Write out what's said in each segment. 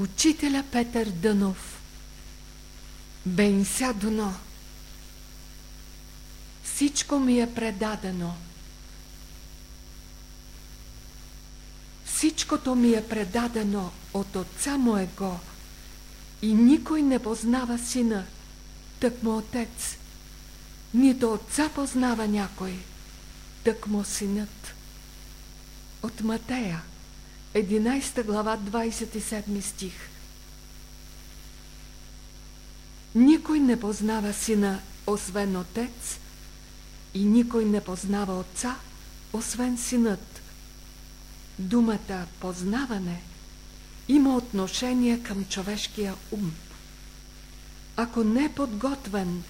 Учителя Петър Дънов Бенся Дуно Всичко ми е предадено. Всичкото ми е предадено от отца моего и никой не познава сина, тък му отец. Нито отца познава някой, тък му синът. От Матея 11 глава, 27 стих. Никой не познава сина, освен отец, и никой не познава отца, освен синът. Думата познаване има отношение към човешкия ум. Ако не е подготвен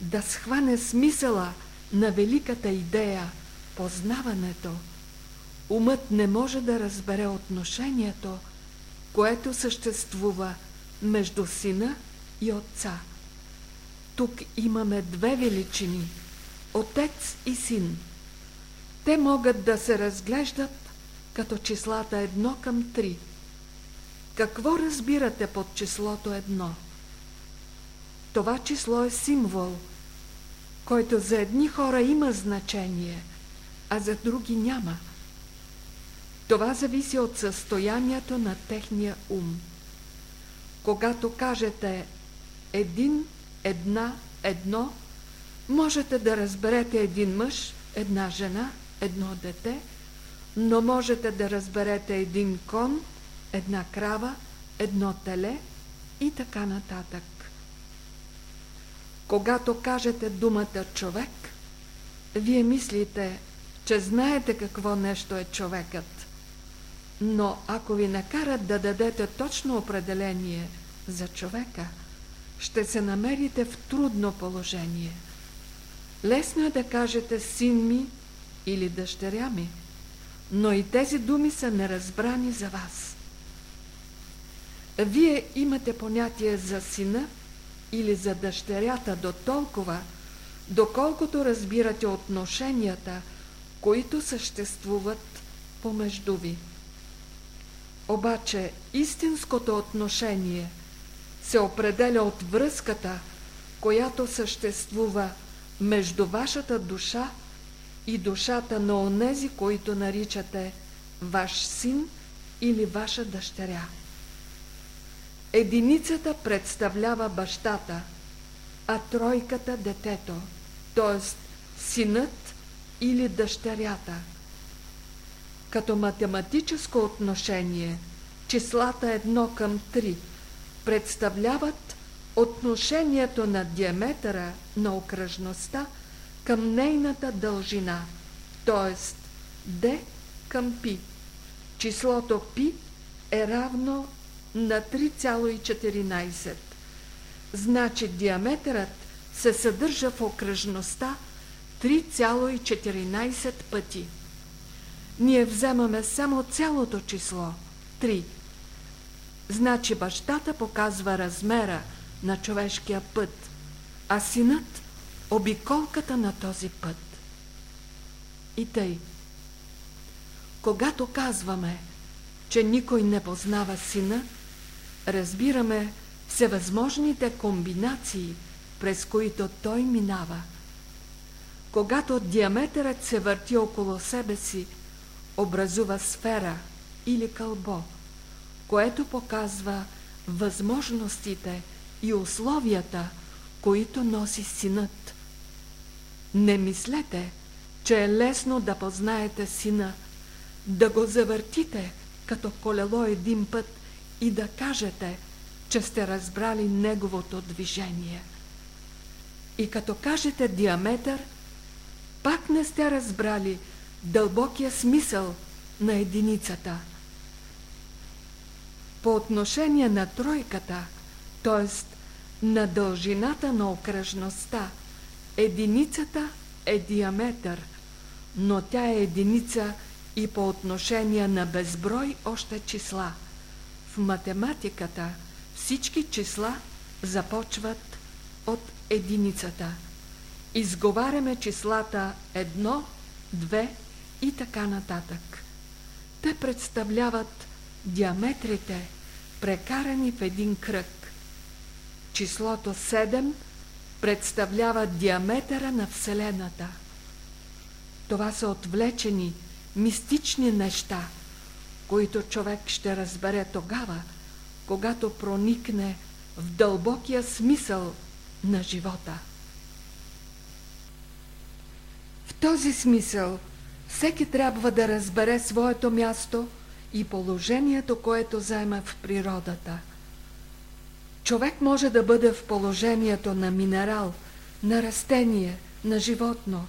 да схване смисъла на великата идея познаването, умът не може да разбере отношението, което съществува между сина и отца. Тук имаме две величини – отец и син. Те могат да се разглеждат като числата едно към три. Какво разбирате под числото едно? Това число е символ, който за едни хора има значение, а за други няма – това зависи от състоянието на техния ум. Когато кажете един, една, едно, можете да разберете един мъж, една жена, едно дете, но можете да разберете един кон, една крава, едно теле и така нататък. Когато кажете думата човек, вие мислите, че знаете какво нещо е човекът. Но ако ви накарат да дадете точно определение за човека, ще се намерите в трудно положение. Лесно е да кажете син ми или дъщеря ми, но и тези думи са неразбрани за вас. Вие имате понятие за сина или за дъщерята до толкова, доколкото разбирате отношенията, които съществуват помежду ви. Обаче истинското отношение се определя от връзката, която съществува между вашата душа и душата на онези, които наричате ваш син или ваша дъщеря. Единицата представлява бащата, а тройката – детето, т.е. синът или дъщерята – като математическо отношение числата 1 към 3 представляват отношението на диаметъра на окръжността към нейната дължина, т.е. d към π. Числото π е равно на 3,14. Значи диаметърът се съдържа в окръжността 3,14 пъти ние вземаме само цялото число – 3. Значи бащата показва размера на човешкия път, а синът – обиколката на този път. И тъй. Когато казваме, че никой не познава сина, разбираме всевъзможните комбинации, през които той минава. Когато диаметърът се върти около себе си, образува сфера или кълбо, което показва възможностите и условията, които носи синът. Не мислете, че е лесно да познаете сина, да го завъртите като колело един път и да кажете, че сте разбрали неговото движение. И като кажете диаметър, пак не сте разбрали – дълбокия смисъл на единицата. По отношение на тройката, т.е. на дължината на окръжността, единицата е диаметър, но тя е единица и по отношение на безброй още числа. В математиката всички числа започват от единицата. Изговаряме числата 1, 2, и така нататък. Те представляват диаметрите, прекарани в един кръг. Числото 7 представлява диаметъра на Вселената. Това са отвлечени, мистични неща, които човек ще разбере тогава, когато проникне в дълбокия смисъл на живота. В този смисъл всеки трябва да разбере своето място и положението, което заема в природата. Човек може да бъде в положението на минерал, на растение, на животно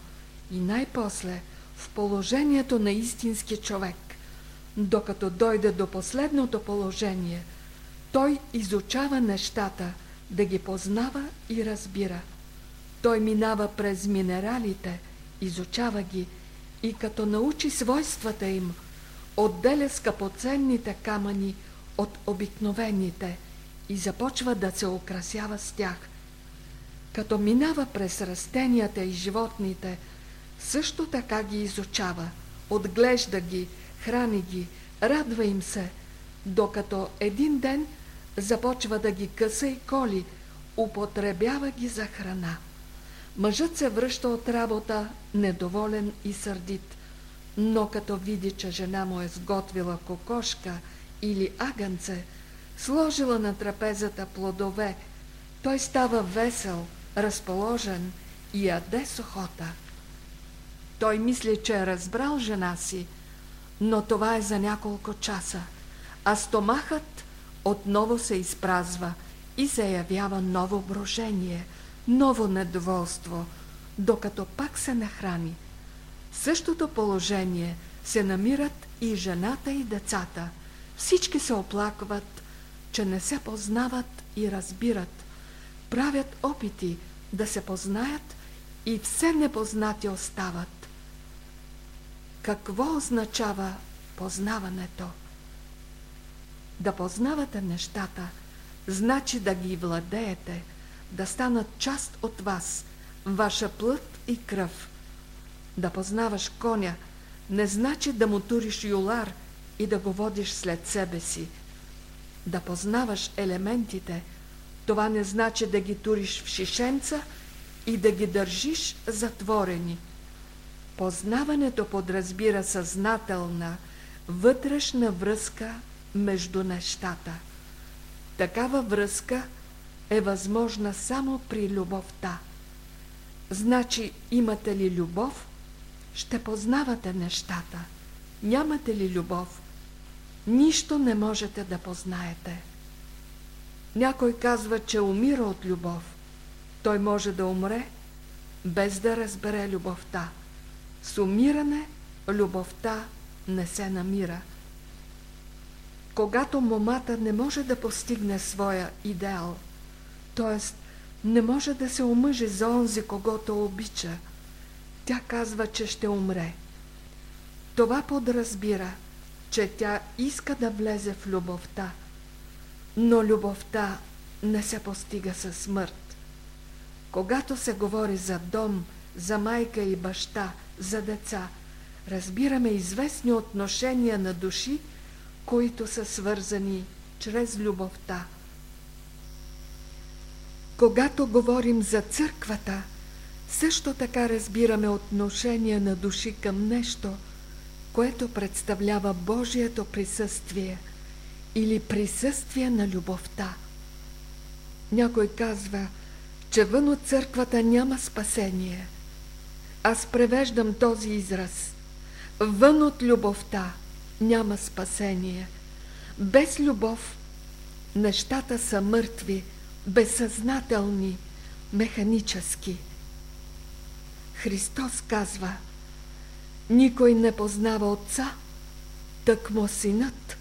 и най-после в положението на истински човек. Докато дойде до последното положение, той изучава нещата, да ги познава и разбира. Той минава през минералите, изучава ги и като научи свойствата им, отделя скъпоценните камъни от обикновените и започва да се украсява с тях. Като минава през растенията и животните, също така ги изучава, отглежда ги, храни ги, радва им се, докато един ден започва да ги къса и коли, употребява ги за храна. Мъжът се връща от работа, недоволен и сърдит, но като види, че жена му е сготвила кокошка или агънце, сложила на трапезата плодове, той става весел, разположен и яде с охота. Той мисли, че е разбрал жена си, но това е за няколко часа, а стомахът отново се изпразва и се явява ново брожение, ново недоволство, докато пак се нахрани. В същото положение се намират и жената и децата. Всички се оплакват, че не се познават и разбират. Правят опити да се познаят и все непознати остават. Какво означава познаването? Да познавате нещата, значи да ги владеете, да станат част от вас, ваша плът и кръв. Да познаваш коня не значи да му туриш юлар и да го водиш след себе си. Да познаваш елементите, това не значи да ги туриш в шишенца и да ги държиш затворени. Познаването подразбира съзнателна, вътрешна връзка между нещата. Такава връзка е възможна само при любовта. Значи, имате ли любов, ще познавате нещата. Нямате ли любов, нищо не можете да познаете. Някой казва, че умира от любов. Той може да умре, без да разбере любовта. С умиране любовта не се намира. Когато момата не може да постигне своя идеал, т.е. не може да се омъжи за онзи, когото обича, тя казва, че ще умре. Това подразбира, че тя иска да влезе в любовта, но любовта не се постига със смърт. Когато се говори за дом, за майка и баща, за деца, разбираме известни отношения на души, които са свързани чрез любовта. Когато говорим за църквата, също така разбираме отношение на души към нещо, което представлява Божието присъствие или присъствие на любовта. Някой казва, че вън от църквата няма спасение. Аз превеждам този израз. Вън от любовта – няма спасение. Без любов нещата са мъртви, безсъзнателни, механически. Христос казва Никой не познава Отца, тъкмо Синът.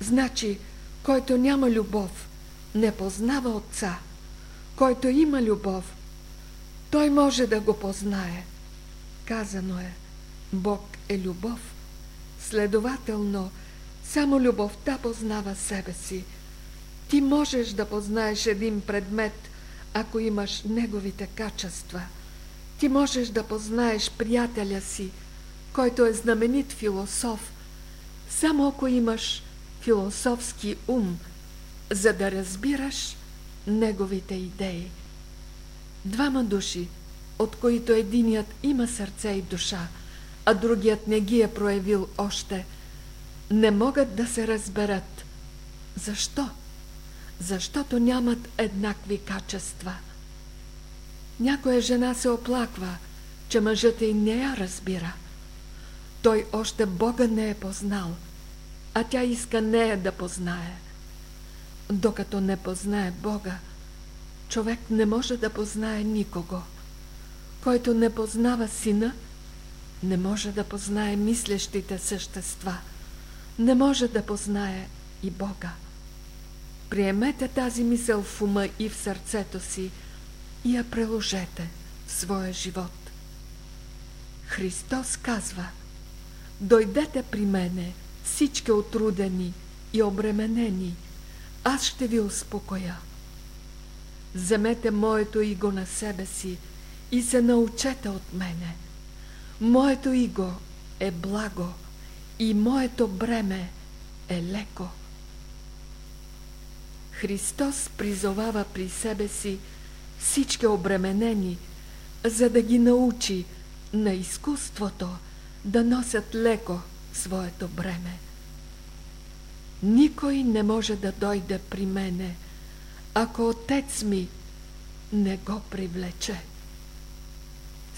Значи, който няма любов, не познава Отца. Който има любов, той може да го познае. Казано е, Бог е любов. Следователно, само любовта познава себе си. Ти можеш да познаеш един предмет, ако имаш неговите качества. Ти можеш да познаеш приятеля си, който е знаменит философ, само ако имаш философски ум, за да разбираш неговите идеи. Двама души, от които единият има сърце и душа, а другият не ги е проявил още, не могат да се разберат. Защо? Защото нямат еднакви качества. Някоя жена се оплаква, че мъжът й не я разбира. Той още Бога не е познал, а тя иска нея да познае. Докато не познае Бога, човек не може да познае никого. Който не познава сина, не може да познае мислещите същества, не може да познае и Бога. Приемете тази мисъл в ума и в сърцето си и я преложете в своя живот. Христос казва Дойдете при мене, всички отрудени и обременени, аз ще ви успокоя. Вземете моето иго на себе си и се научете от мене. Моето иго е благо и моето бреме е леко. Христос призовава при себе си всички обременени, за да ги научи на изкуството да носят леко своето бреме. Никой не може да дойде при мене, ако отец ми не го привлече.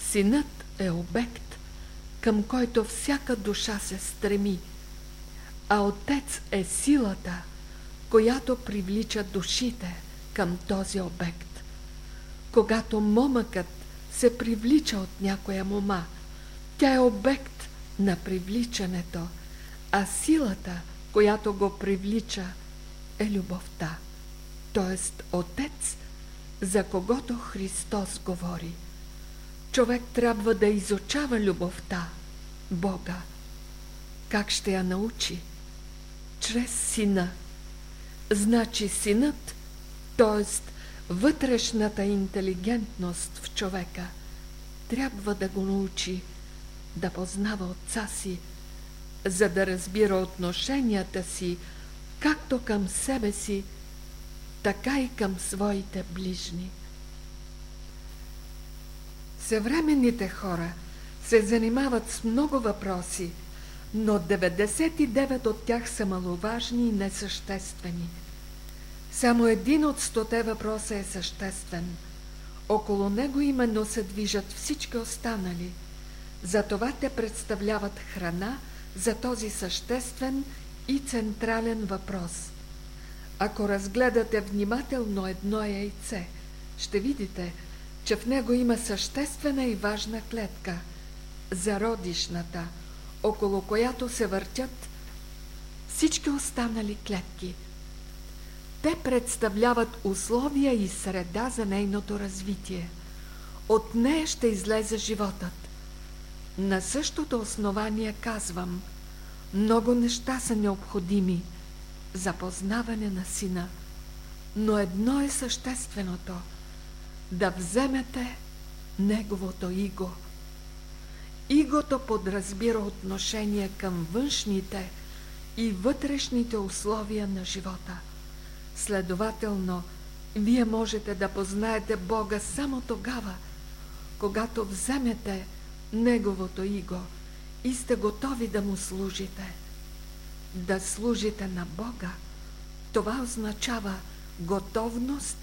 Синът е обект, към който всяка душа се стреми, а отец е силата, която привлича душите към този обект. Когато момъкът се привлича от някоя мома, тя е обект на привличането, а силата, която го привлича, е любовта, т.е. Отец, за когото Христос говори. Човек трябва да изучава любовта, Бога. Как ще я научи? Чрез сина. Значи синът, т.е. вътрешната интелигентност в човека, трябва да го научи да познава отца си, за да разбира отношенията си както към себе си, така и към своите ближни. Съвременните хора се занимават с много въпроси, но 99 от тях са маловажни и несъществени. Само един от стоте въпроса е съществен. Около него именно се движат всички останали. Затова те представляват храна за този съществен и централен въпрос. Ако разгледате внимателно едно яйце, ще видите – че в него има съществена и важна клетка – зародишната, около която се въртят всички останали клетки. Те представляват условия и среда за нейното развитие. От нея ще излезе животът. На същото основание казвам, много неща са необходими за познаване на сина, но едно е същественото – да вземете неговото иго. Игото подразбира отношение към външните и вътрешните условия на живота. Следователно, вие можете да познаете Бога само тогава, когато вземете Неговото иго и сте готови да му служите. Да служите на Бога, това означава готовност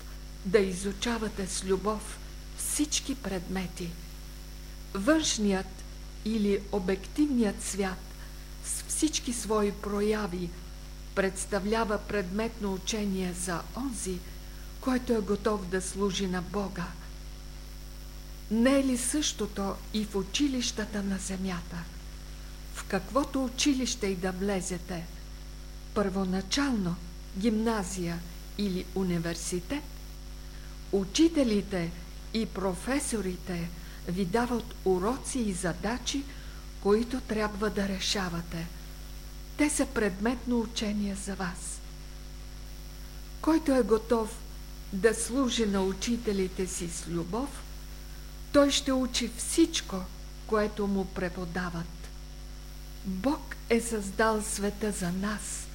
да изучавате с любов всички предмети. Външният или обективният свят с всички свои прояви представлява предметно учение за онзи, който е готов да служи на Бога. Не е ли същото и в училищата на земята? В каквото училище и да влезете, първоначално гимназия или университет – Учителите и професорите ви дават уроци и задачи, които трябва да решавате. Те са предметно учение за вас. Който е готов да служи на учителите си с любов, той ще учи всичко, което му преподават. Бог е създал света за нас,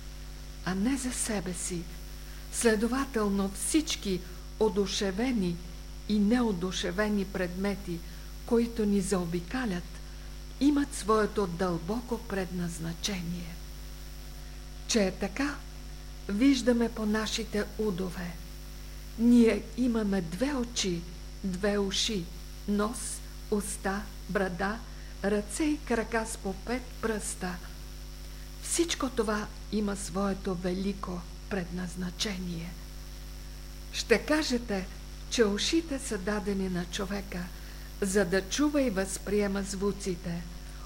а не за себе си. Следователно всички одушевени и неодушевени предмети, които ни заобикалят, имат своето дълбоко предназначение. Че е така, виждаме по нашите удове. Ние имаме две очи, две уши, нос, уста, брада, ръце и крака с по пет пръста. Всичко това има своето велико предназначение. Ще кажете, че ушите са дадени на човека, за да чува и възприема звуците,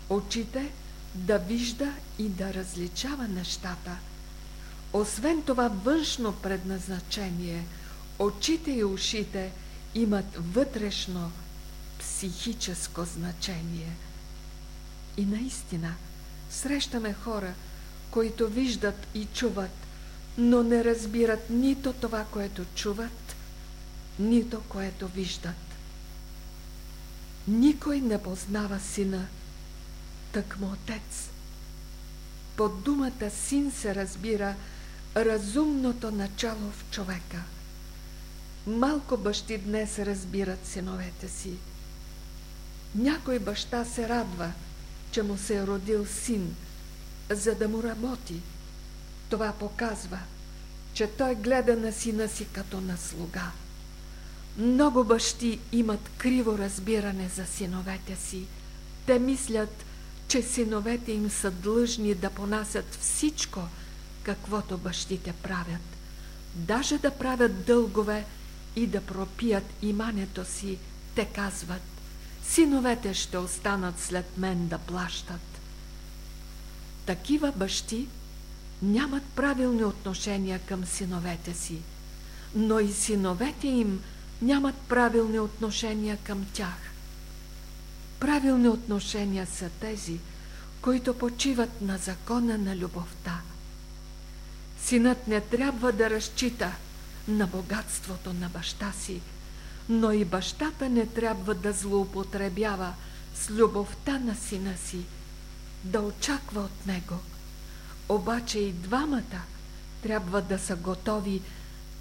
очите да вижда и да различава нещата. Освен това външно предназначение, очите и ушите имат вътрешно психическо значение. И наистина срещаме хора, които виждат и чуват, но не разбират нито това, което чуват, нито което виждат. Никой не познава сина, тъкмо отец. Под думата син се разбира разумното начало в човека. Малко бащи днес разбират синовете си. Някой баща се радва, че му се е родил син, за да му работи. Това показва, че той гледа на сина си като на слуга. Много бащи имат криво разбиране за синовете си. Те мислят, че синовете им са длъжни да понасят всичко, каквото бащите правят. Даже да правят дългове и да пропият имането си, те казват, синовете ще останат след мен да плащат. Такива бащи нямат правилни отношения към синовете си, но и синовете им – нямат правилни отношения към тях. Правилни отношения са тези, които почиват на закона на любовта. Синът не трябва да разчита на богатството на баща си, но и бащата не трябва да злоупотребява с любовта на сина си, да очаква от него. Обаче и двамата трябва да са готови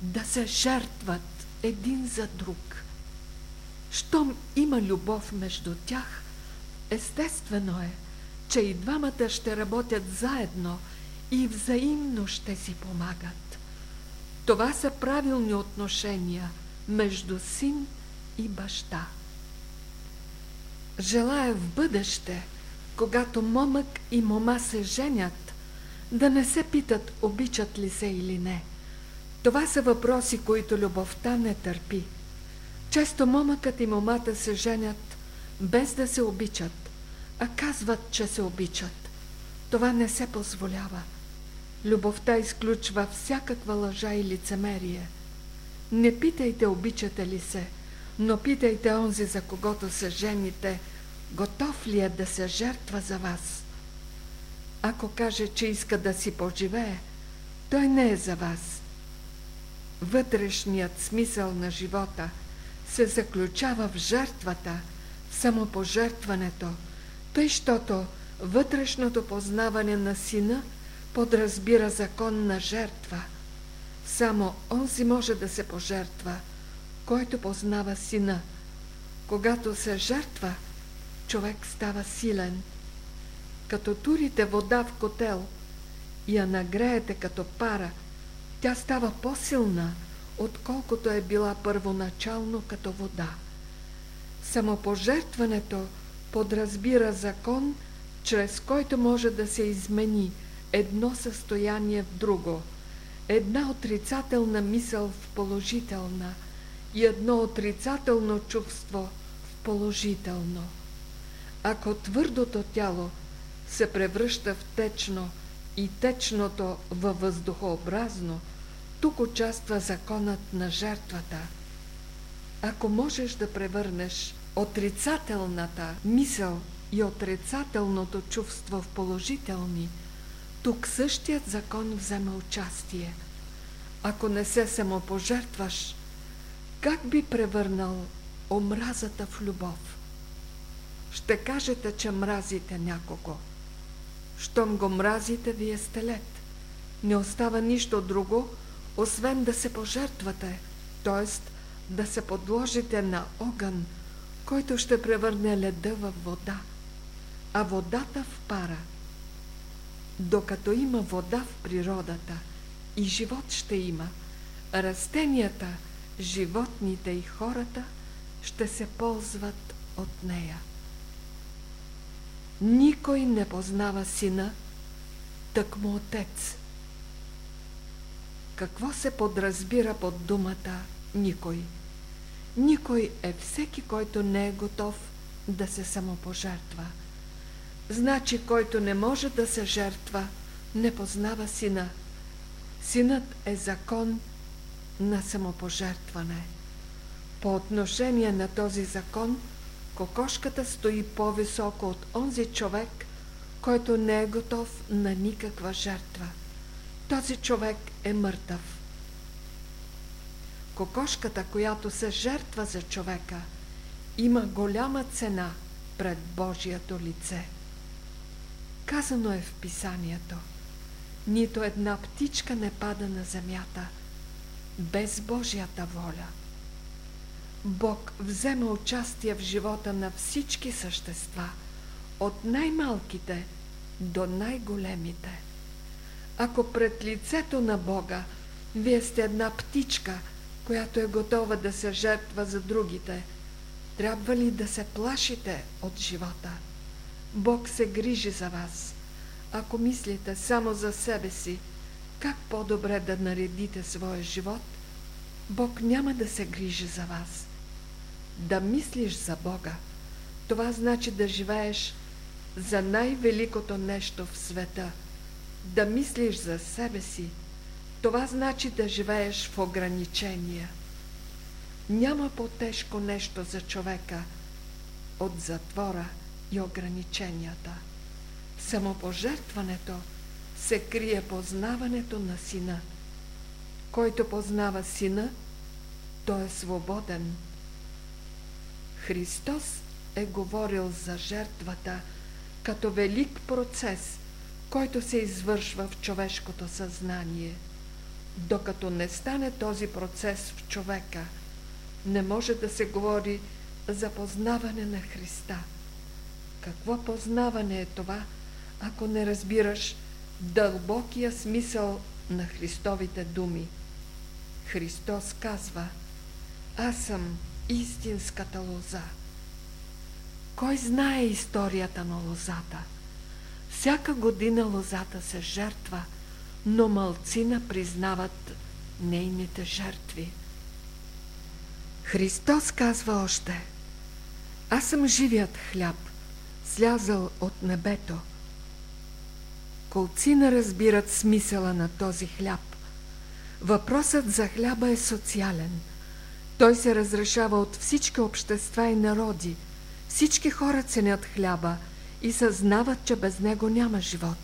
да се жертват един за друг. Щом има любов между тях, естествено е, че и двамата ще работят заедно и взаимно ще си помагат. Това са правилни отношения между син и баща. Желая в бъдеще, когато момък и мома се женят, да не се питат обичат ли се или не – това са въпроси, които любовта не търпи. Често момъкът и момата се женят без да се обичат, а казват, че се обичат. Това не се позволява. Любовта изключва всякаква лъжа и лицемерие. Не питайте обичате ли се, но питайте онзи, за когото се жените, готов ли е да се жертва за вас. Ако каже, че иска да си поживее, той не е за вас вътрешният смисъл на живота се заключава в жертвата, в самопожертването, тъй, щото вътрешното познаване на сина подразбира закон на жертва. Само онзи може да се пожертва, който познава сина. Когато се жертва, човек става силен. Като турите вода в котел и я нагреете като пара – тя става по-силна, отколкото е била първоначално като вода. Самопожертването подразбира закон, чрез който може да се измени едно състояние в друго, една отрицателна мисъл в положителна и едно отрицателно чувство в положително. Ако твърдото тяло се превръща в течно – и течното във въздухообразно, тук участва законът на жертвата. Ако можеш да превърнеш отрицателната мисъл и отрицателното чувство в положителни, тук същият закон взема участие. Ако не се самопожертваш, как би превърнал омразата в любов? Ще кажете, че мразите някого – щом го мразите, вие сте лед. Не остава нищо друго, освен да се пожертвате, т.е. да се подложите на огън, който ще превърне леда в вода, а водата в пара. Докато има вода в природата и живот ще има, растенията, животните и хората ще се ползват от нея. Никой не познава сина, тък му отец. Какво се подразбира под думата никой? Никой е всеки, който не е готов да се самопожертва. Значи, който не може да се жертва, не познава сина. Синът е закон на самопожертване. По отношение на този закон, кокошката стои по-високо от онзи човек, който не е готов на никаква жертва. Този човек е мъртъв. Кокошката, която се жертва за човека, има голяма цена пред Божието лице. Казано е в писанието. Нито една птичка не пада на земята без Божията воля. Бог взема участие в живота на всички същества, от най-малките до най-големите. Ако пред лицето на Бога вие сте една птичка, която е готова да се жертва за другите, трябва ли да се плашите от живота? Бог се грижи за вас. Ако мислите само за себе си, как по-добре да наредите своя живот, Бог няма да се грижи за вас. Да мислиш за Бога, това значи да живееш за най-великото нещо в света. Да мислиш за себе си, това значи да живееш в ограничения. Няма по-тежко нещо за човека от затвора и ограниченията. Самопожертването се крие познаването на сина. Който познава сина, той е свободен. Христос е говорил за жертвата като велик процес, който се извършва в човешкото съзнание. Докато не стане този процес в човека, не може да се говори за познаване на Христа. Какво познаване е това, ако не разбираш дълбокия смисъл на Христовите думи? Христос казва Аз съм истинската лоза. Кой знае историята на лозата? Всяка година лозата се жертва, но малцина признават нейните жертви. Христос казва още Аз съм живият хляб, слязал от небето. Колцина разбират смисъла на този хляб. Въпросът за хляба е социален. Той се разрешава от всички общества и народи. Всички хора ценят хляба и съзнават, че без него няма живот.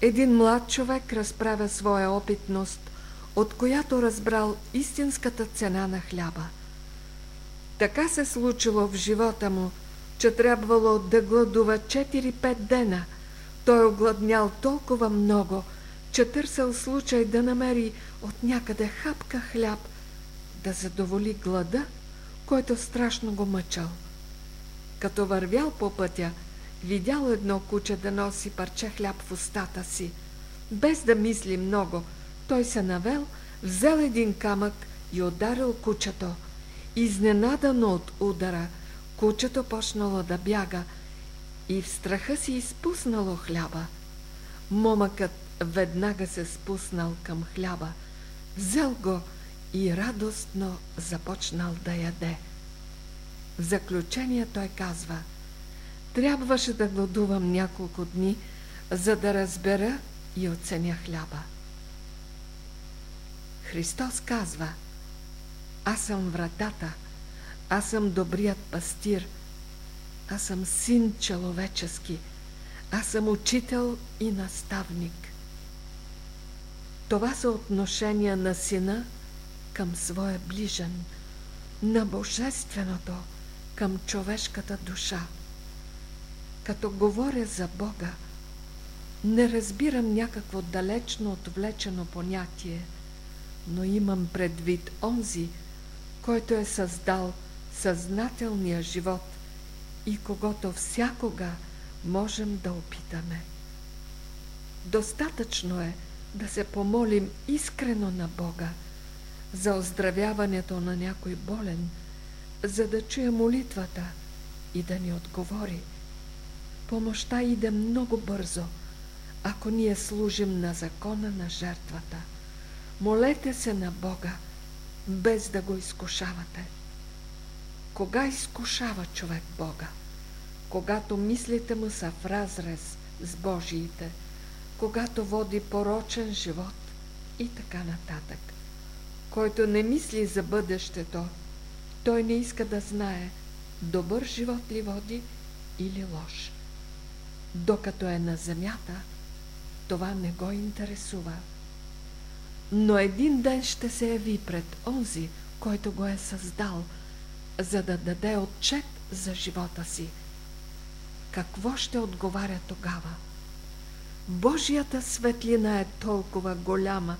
Един млад човек разправя своя опитност, от която разбрал истинската цена на хляба. Така се случило в живота му, че трябвало да гладува 4-5 дена. Той огладнял толкова много – че търсил случай да намери от някъде хапка хляб, да задоволи глада, който страшно го мъчал. Като вървял по пътя, видял едно куче да носи парче хляб в устата си. Без да мисли много, той се навел, взел един камък и ударил кучето. Изненадано от удара, кучето почнало да бяга и в страха си изпуснало хляба. Момъкът веднага се спуснал към хляба, взел го и радостно започнал да яде. В заключение той казва Трябваше да гладувам няколко дни, за да разбера и оценя хляба. Христос казва Аз съм вратата, аз съм добрият пастир, аз съм син човечески, аз съм учител и наставник. Това са отношения на сина към своя ближен, на божественото към човешката душа. Като говоря за Бога, не разбирам някакво далечно отвлечено понятие. но имам предвид онзи, който е създал съзнателния живот и когото всякога можем да опитаме. Достатъчно е да се помолим искрено на Бога за оздравяването на някой болен, за да чуе молитвата и да ни отговори. Помощта иде много бързо, ако ние служим на закона на жертвата. Молете се на Бога, без да го изкушавате. Кога изкушава човек Бога? Когато мислите му са в разрез с Божиите, когато води порочен живот и така нататък. Който не мисли за бъдещето, той не иска да знае добър живот ли води или лош. Докато е на земята, това не го интересува. Но един ден ще се яви пред онзи, който го е създал, за да даде отчет за живота си. Какво ще отговаря тогава? Божията светлина е толкова голяма,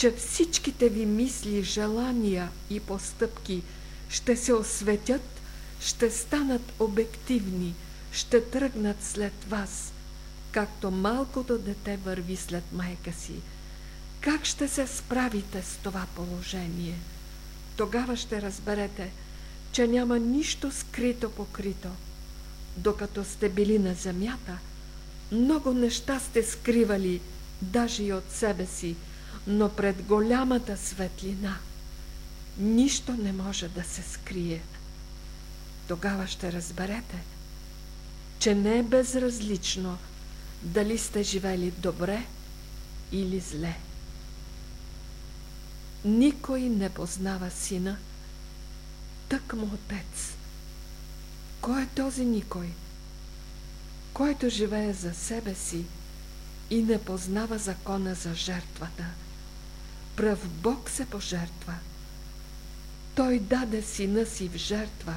че всичките ви мисли, желания и постъпки ще се осветят, ще станат обективни, ще тръгнат след вас, както малкото дете върви след майка си. Как ще се справите с това положение? Тогава ще разберете, че няма нищо скрито покрито. Докато сте били на земята, много неща сте скривали, даже и от себе си, но пред голямата светлина нищо не може да се скрие. Тогава ще разберете, че не е безразлично дали сте живели добре или зле. Никой не познава сина, тък му отец. Кой е този никой? Който живее за себе си и не познава закона за жертвата. Пръв Бог се пожертва. Той даде сина си в жертва,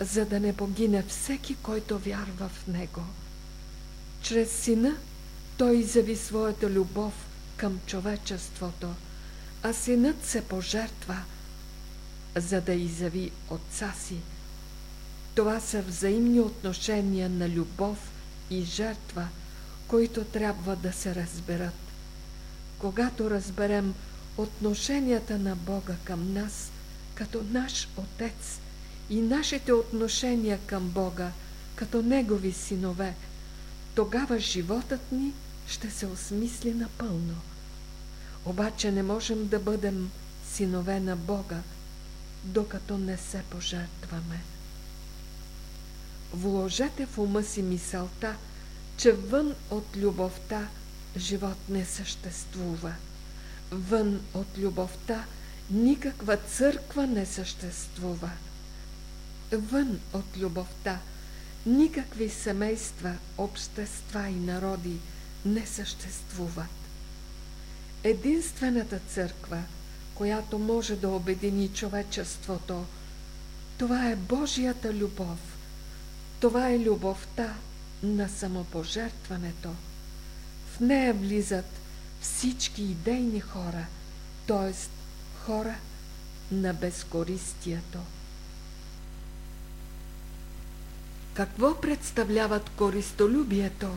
за да не погине всеки, който вярва в него. Чрез сина той изяви своята любов към човечеството, а синът се пожертва, за да изяви отца си. Това са взаимни отношения на любов и жертва, които трябва да се разберат. Когато разберем отношенията на Бога към нас, като наш Отец и нашите отношения към Бога, като Негови синове, тогава животът ни ще се осмисли напълно. Обаче не можем да бъдем синове на Бога, докато не се пожертваме. Вложете в ума си мисълта, че вън от любовта живот не съществува. Вън от любовта никаква църква не съществува. Вън от любовта никакви семейства, общества и народи не съществуват. Единствената църква, която може да обедини човечеството, това е Божията любов. Това е любовта на самопожертването. В нея влизат всички идейни хора, т.е. хора на безкористието. Какво представляват користолюбието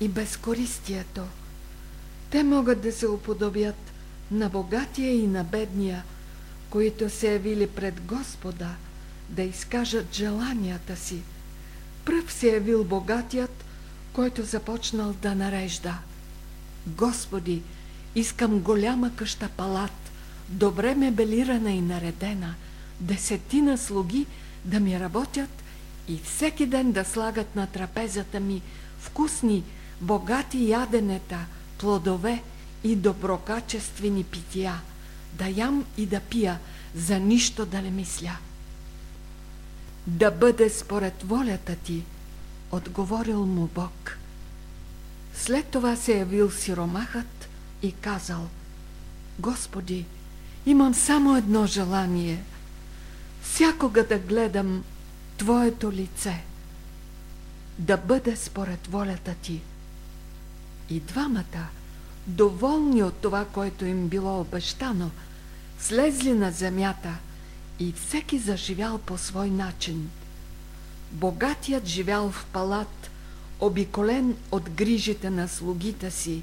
и безкористието? Те могат да се уподобят на богатия и на бедния, които се явили пред Господа да изкажат желанията си. Пръв се явил богатият, който започнал да нарежда. Господи, искам голяма къща палат, добре мебелирана и наредена, десетина слуги да ми работят и всеки ден да слагат на трапезата ми вкусни, богати яденета, плодове и доброкачествени пития, да ям и да пия, за нищо да не мисля. Да бъде според волята ти, отговорил му Бог. След това се явил сиромахът и казал, Господи, имам само едно желание, всякога да гледам Твоето лице, да бъде според волята Ти. И двамата доволни от това, което им било обещано, слезли на земята и всеки заживял по свой начин. Богатият живял в палат, обиколен от грижите на слугите си,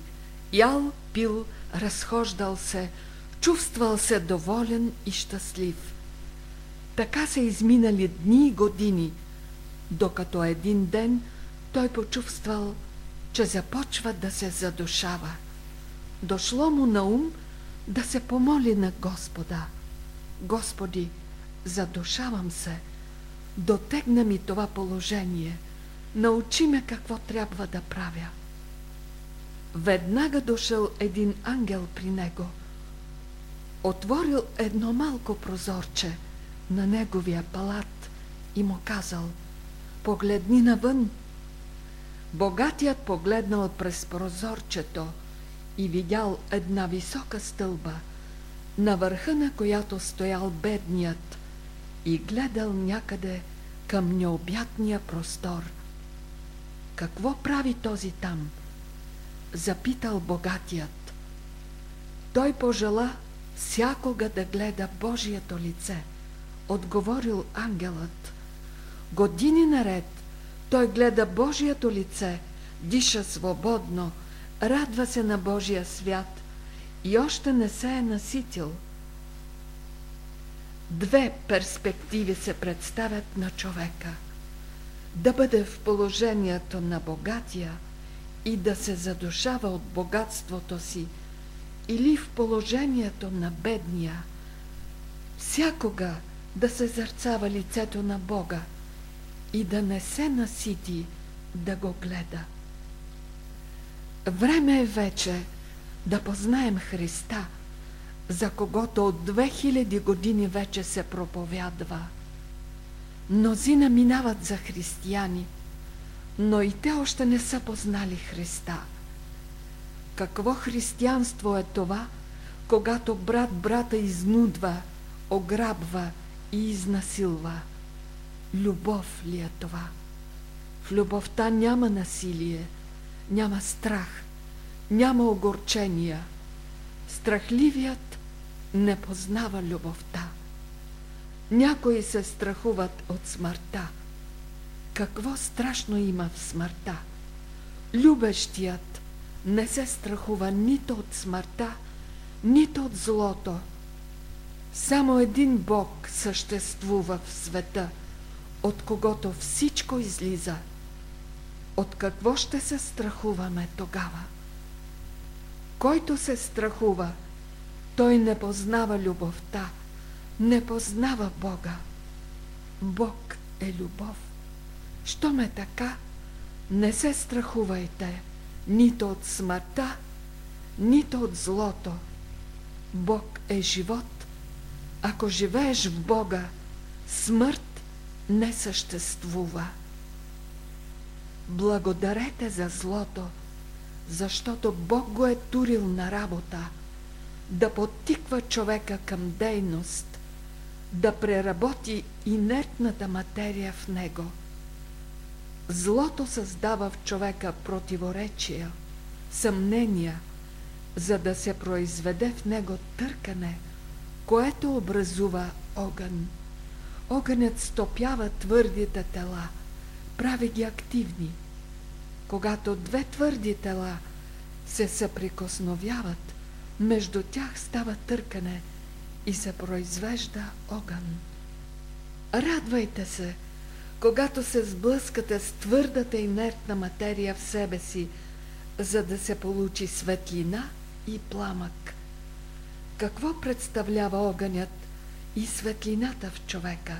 ял, пил, разхождал се, чувствал се доволен и щастлив. Така се изминали дни и години, докато един ден той почувствал, че започва да се задушава. Дошло му на ум да се помоли на Господа. Господи, задушавам се, дотегна ми това положение, научи ме какво трябва да правя. Веднага дошъл един ангел при него, отворил едно малко прозорче на неговия палат и му казал «Погледни навън». Богатият погледнал през прозорчето и видял една висока стълба, на върха на която стоял бедният и гледал някъде към необятния простор. Какво прави този там? Запитал богатият. Той пожела всякога да гледа Божието лице, отговорил ангелът. Години наред той гледа Божието лице, диша свободно, радва се на Божия свят и още не се е наситил. Две перспективи се представят на човека. Да бъде в положението на богатия и да се задушава от богатството си – или в положението на бедния, всякога да се зърцава лицето на Бога и да не се насити да го гледа. Време е вече да познаем Христа, за когото от 2000 години вече се проповядва. Мнозина минават за християни, но и те още не са познали Христа – какво християнство е това, когато брат брата изнудва, ограбва и изнасилва? Любов ли е това? В любовта няма насилие, няма страх, няма огорчения. Страхливият не познава любовта. Някои се страхуват от смъртта. Какво страшно има в смъртта? Любещият не се страхува нито от смъртта, нито от злото. Само един Бог съществува в света, от когото всичко излиза. От какво ще се страхуваме тогава? Който се страхува, той не познава любовта, не познава Бога. Бог е любов. Щом е така, не се страхувайте нито от смъртта, нито от злото. Бог е живот. Ако живееш в Бога, смърт не съществува. Благодарете за злото, защото Бог го е турил на работа, да потиква човека към дейност, да преработи инертната материя в него – Злото създава в човека противоречия, съмнения, за да се произведе в него търкане, което образува огън. Огънят стопява твърдите тела, прави ги активни. Когато две твърди тела се съприкосновяват, между тях става търкане и се произвежда огън. Радвайте се, когато се сблъскате с твърдата инертна материя в себе си, за да се получи светлина и пламък. Какво представлява огънят и светлината в човека?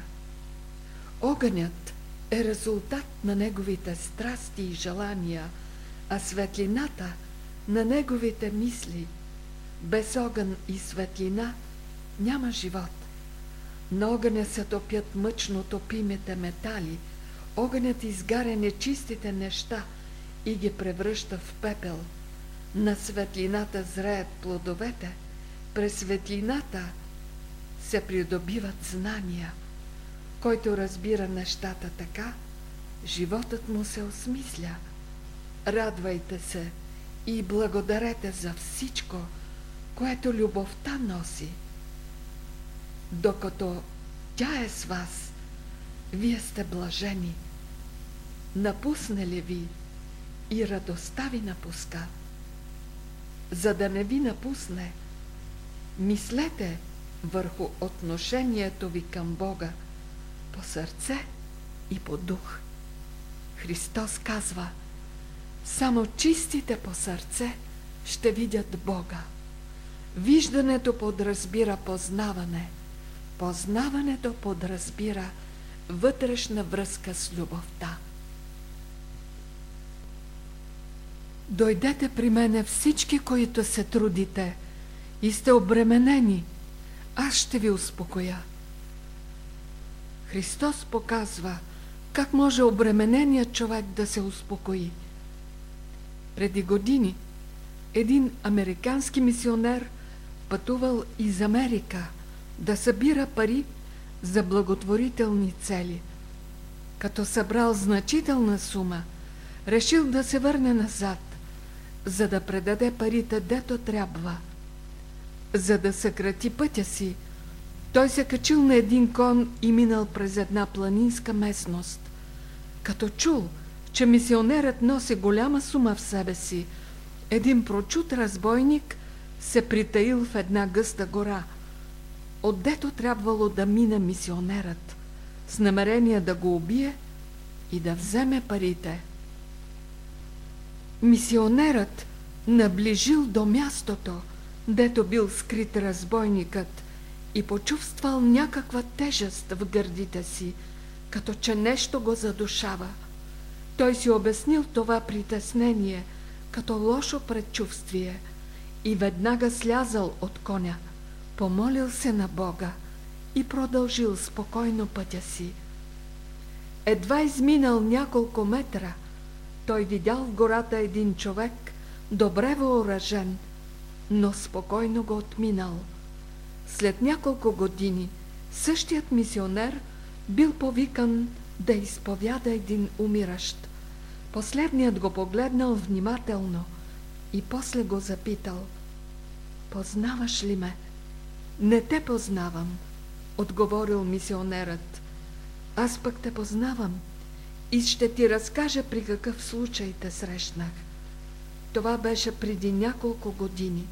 Огънят е резултат на неговите страсти и желания, а светлината на неговите мисли. Без огън и светлина няма живот. На огъня се топят мъчно топимите метали. Огънят изгаря нечистите неща и ги превръща в пепел. На светлината зреят плодовете. През светлината се придобиват знания. Който разбира нещата така, животът му се осмисля. Радвайте се и благодарете за всичко, което любовта носи. Докато тя е с вас, вие сте блажени. Напусне ли ви и радостта ви напуска. За да не ви напусне, мислете върху отношението ви към Бога по сърце и по дух. Христос казва, само чистите по сърце ще видят Бога. Виждането подразбира познаване. Познаването подразбира вътрешна връзка с любовта. Дойдете при мене всички, които се трудите и сте обременени. Аз ще ви успокоя. Христос показва как може обремененият човек да се успокои. Преди години един американски мисионер пътувал из Америка да събира пари за благотворителни цели. Като събрал значителна сума, решил да се върне назад, за да предаде парите дето трябва. За да съкрати пътя си, той се качил на един кон и минал през една планинска местност. Като чул, че мисионерът носи голяма сума в себе си, един прочут разбойник се притаил в една гъста гора. Отдето трябвало да мине мисионерът, с намерение да го убие и да вземе парите. Мисионерът наближил до мястото, дето бил скрит разбойникът и почувствал някаква тежест в гърдите си, като че нещо го задушава. Той си обяснил това притеснение като лошо предчувствие и веднага слязал от коня, помолил се на Бога и продължил спокойно пътя си. Едва изминал няколко метра, той видял в гората един човек, добре въоръжен, но спокойно го отминал. След няколко години същият мисионер бил повикан да изповяда един умиращ. Последният го погледнал внимателно и после го запитал. Познаваш ли ме? Не те познавам, отговорил мисионерът. Аз пък те познавам и ще ти разкажа при какъв случай те срещнах. Това беше преди няколко години.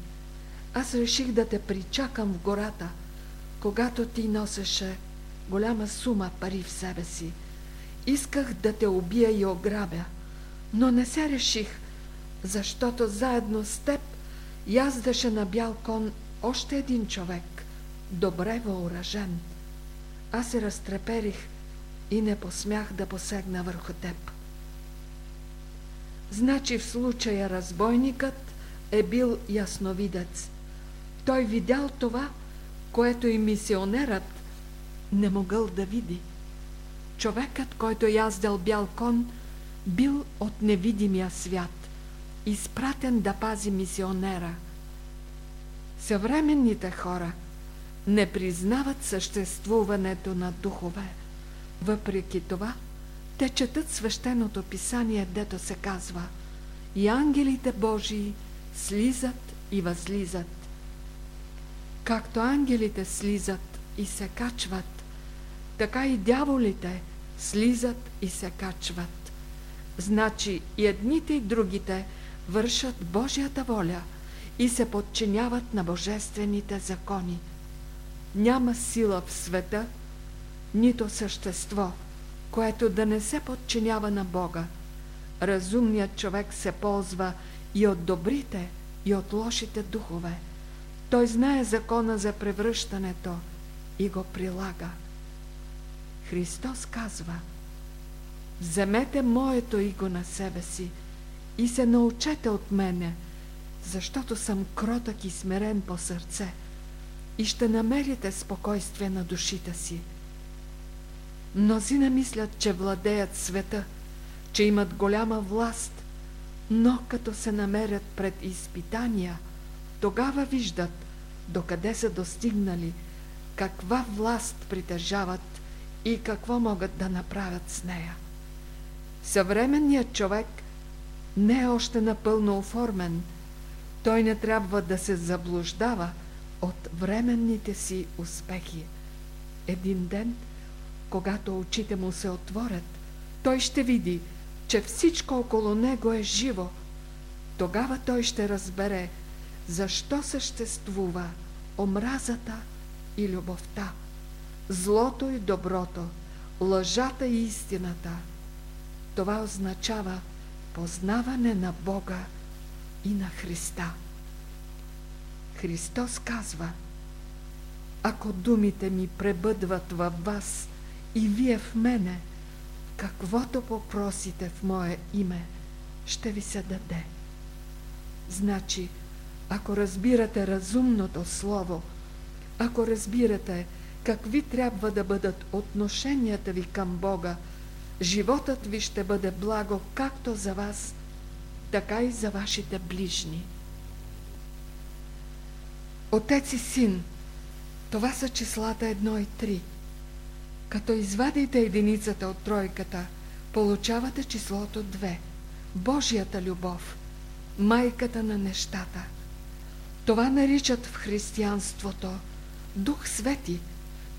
Аз реших да те причакам в гората, когато ти носеше голяма сума пари в себе си. Исках да те убия и ограбя, но не се реших, защото заедно с теб яздаше на бял кон още един човек, добре въоръжен. Аз се разтреперих и не посмях да посегна върху теб. Значи в случая разбойникът е бил ясновидец. Той видял това, което и мисионерът не могъл да види. Човекът, който яздел бял кон, бил от невидимия свят, изпратен да пази мисионера. Съвременните хора не признават съществуването на духове. Въпреки това, те четат свещеното писание, дето се казва и ангелите Божии слизат и възлизат. Както ангелите слизат и се качват, така и дяволите слизат и се качват. Значи и едните и другите вършат Божията воля и се подчиняват на божествените закони. Няма сила в света, нито същество, което да не се подчинява на Бога. Разумният човек се ползва и от добрите, и от лошите духове. Той знае закона за превръщането и го прилага. Христос казва Вземете моето иго на себе си и се научете от мене, защото съм кротък и смирен по сърце и ще намерите спокойствие на душите си. Мнозина мислят, че владеят света, че имат голяма власт, но като се намерят пред изпитания, тогава виждат докъде са достигнали, каква власт притежават и какво могат да направят с нея. Съвременният човек не е още напълно оформен, той не трябва да се заблуждава от временните си успехи. Един ден, когато очите му се отворят, той ще види, че всичко около него е живо. Тогава той ще разбере, защо съществува омразата и любовта, злото и доброто, лъжата и истината. Това означава познаване на Бога и на Христа. Христос казва Ако думите ми пребъдват във вас и вие в мене, каквото попросите в мое име, ще ви се даде. Значи, ако разбирате разумното слово, ако разбирате какви трябва да бъдат отношенията ви към Бога, животът ви ще бъде благо както за вас, така и за вашите ближни. Отец и син, това са числата 1 и 3. Като извадите единицата от тройката, получавате числото 2. Божията любов, майката на нещата. Това наричат в християнството Дух Свети,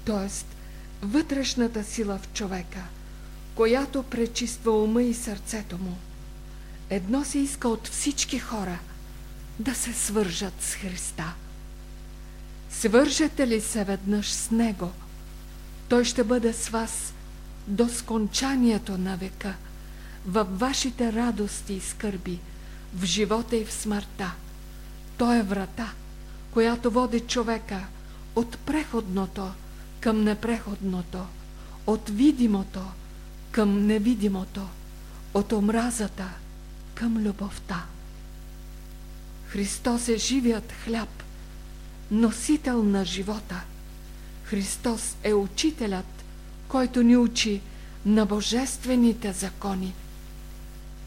т.е. вътрешната сила в човека, която пречиства ума и сърцето му. Едно се иска от всички хора да се свържат с Христа. Свържете ли се веднъж с Него, Той ще бъде с вас до скончанието на века, във вашите радости и скърби, в живота и в смъртта. Той е врата, която води човека от преходното към непреходното, от видимото към невидимото, от омразата към любовта. Христос е живият хляб, носител на живота. Христос е учителят, който ни учи на божествените закони.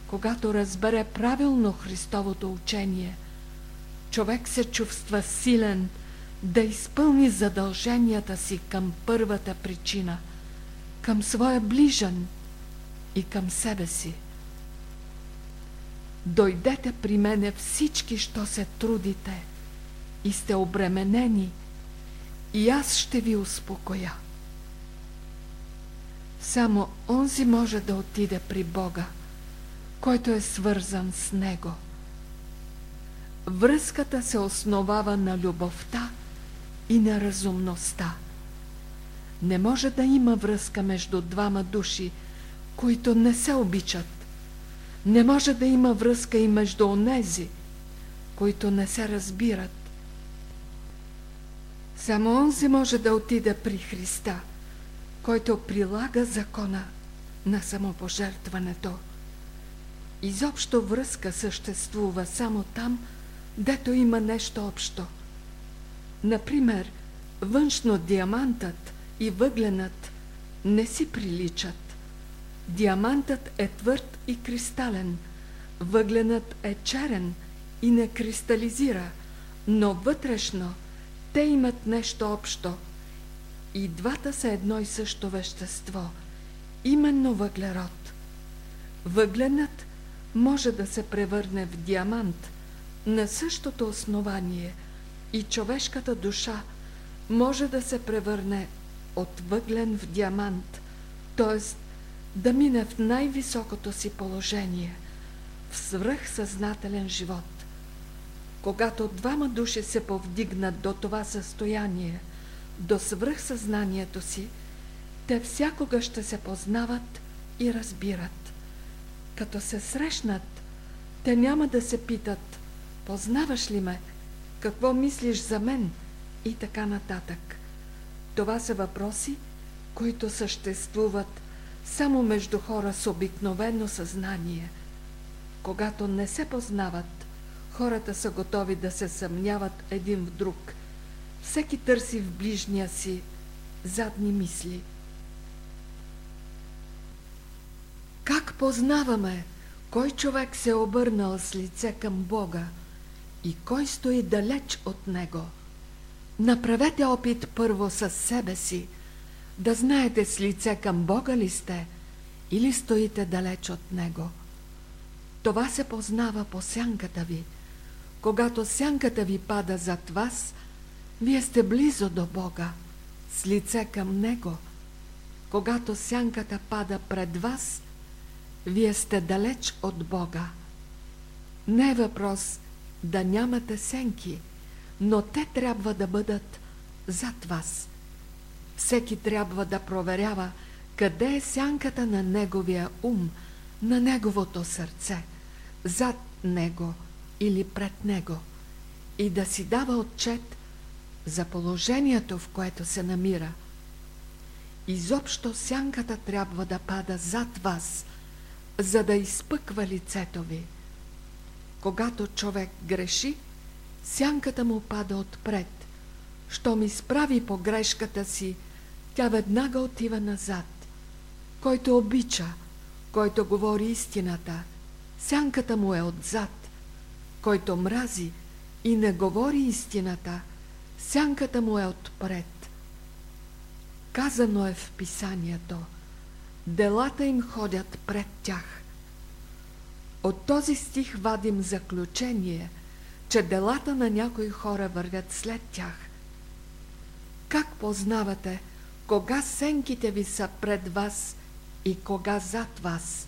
Когато разбере правилно Христовото учение, човек се чувства силен да изпълни задълженията си към първата причина, към своя ближен и към себе си. Дойдете при мене всички, що се трудите – и сте обременени, и аз ще ви успокоя. Само онзи може да отиде при Бога, който е свързан с Него. Връзката се основава на любовта и на разумността. Не може да има връзка между двама души, които не се обичат. Не може да има връзка и между онези, които не се разбират. Само он се може да отида при Христа, който прилага закона на самопожертването. Изобщо връзка съществува само там, дето има нещо общо. Например, външно диамантът и въгленът не си приличат. Диамантът е твърд и кристален, въгленът е черен и не кристализира, но вътрешно – те имат нещо общо. И двата са едно и също вещество, именно въглерод. Въгленът може да се превърне в диамант на същото основание и човешката душа може да се превърне от въглен в диамант, т.е. да мине в най-високото си положение, в свръхсъзнателен живот. Когато двама души се повдигнат до това състояние, до свръхсъзнанието си, те всякога ще се познават и разбират. Като се срещнат, те няма да се питат «Познаваш ли ме? Какво мислиш за мен?» и така нататък. Това са въпроси, които съществуват само между хора с обикновено съзнание. Когато не се познават, Хората са готови да се съмняват един в друг. Всеки търси в ближния си задни мисли. Как познаваме кой човек се е обърнал с лице към Бога и кой стои далеч от Него? Направете опит първо със себе си, да знаете с лице към Бога ли сте или стоите далеч от Него. Това се познава по сянката ви. Когато сянката ви пада зад вас, вие сте близо до Бога, с лице към Него. Когато сянката пада пред вас, вие сте далеч от Бога. Не е въпрос да нямате сенки, но те трябва да бъдат зад вас. Всеки трябва да проверява къде е сянката на неговия ум, на неговото сърце, зад него или пред него и да си дава отчет за положението, в което се намира. Изобщо сянката трябва да пада зад вас, за да изпъква лицето ви. Когато човек греши, сянката му пада отпред. Що ми справи по грешката си, тя веднага отива назад. Който обича, който говори истината, сянката му е отзад. Който мрази и не говори истината, сянката му е отпред. Казано е в писанието, делата им ходят пред тях. От този стих вадим заключение, че делата на някои хора вървят след тях. Как познавате, кога сенките ви са пред вас и кога зад вас?